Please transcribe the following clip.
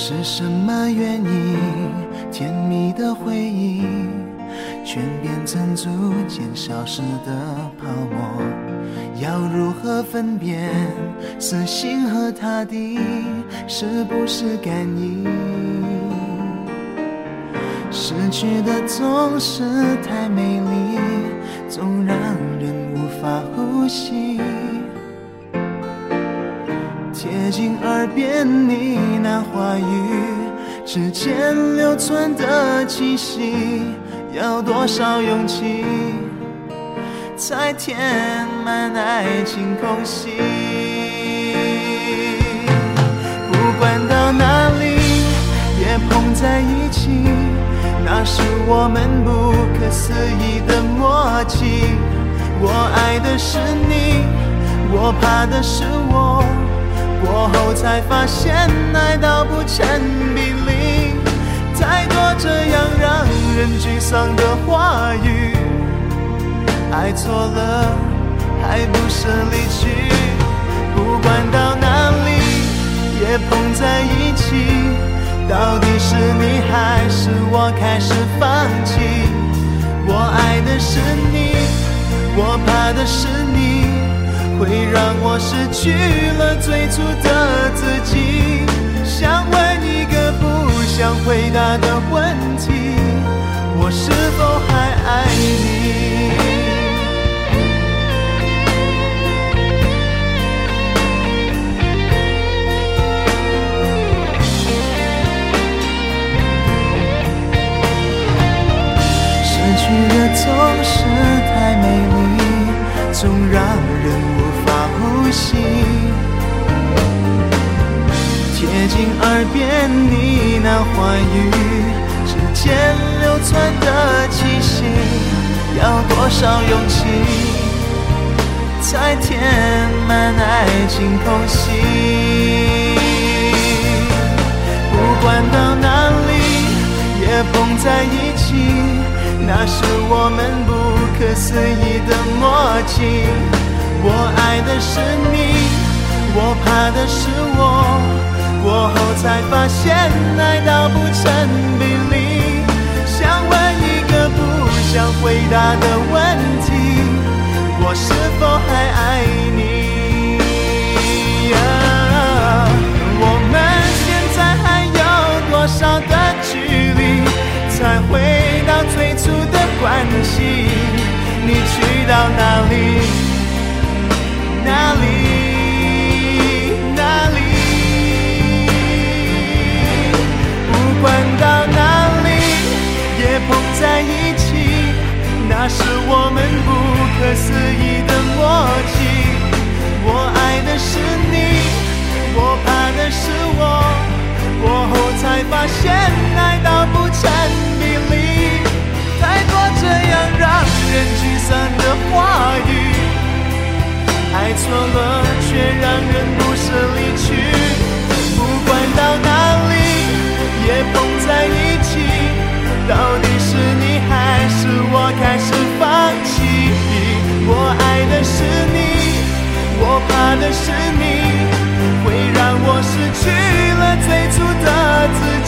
是什么原因？甜蜜的回忆全变成逐渐消失的泡沫。要如何分辨死心和他的，是不是感应？失去的总是太美丽，总让人无法呼吸。贴近耳边你话语，指尖流传的气息，要多少勇气才填满爱情空隙？不管到哪里，也碰在一起，那是我们不可思议的默契。我爱的是你，我怕的是我。过后才发现，爱到不成比例，太多这样让人沮丧的话语。爱错了，还不是离去？不管到哪里，也碰在一起。到底是你还是我开始放弃？我爱的是你，我怕的是你。会让我失去了最初的自己。想问一个不想回答的问题：我是否还爱你？失去的总是太美丽，总让人。呼吸，贴近耳边呢喃话语，指尖流窜的气息，要多少勇气才填满爱情空隙？不管到哪里，也碰在一起，那是我们不可思议的默契。我爱的是你，我怕的是我，过后才发现爱到不成比例。想问一个不想回答的问题：我是否还爱你？我们现在还有多少的距离，才回到最初的关系？你去到哪里？那是我们不可思议的默契。我爱的是你，我怕的是你，会让我失去了最初的自己。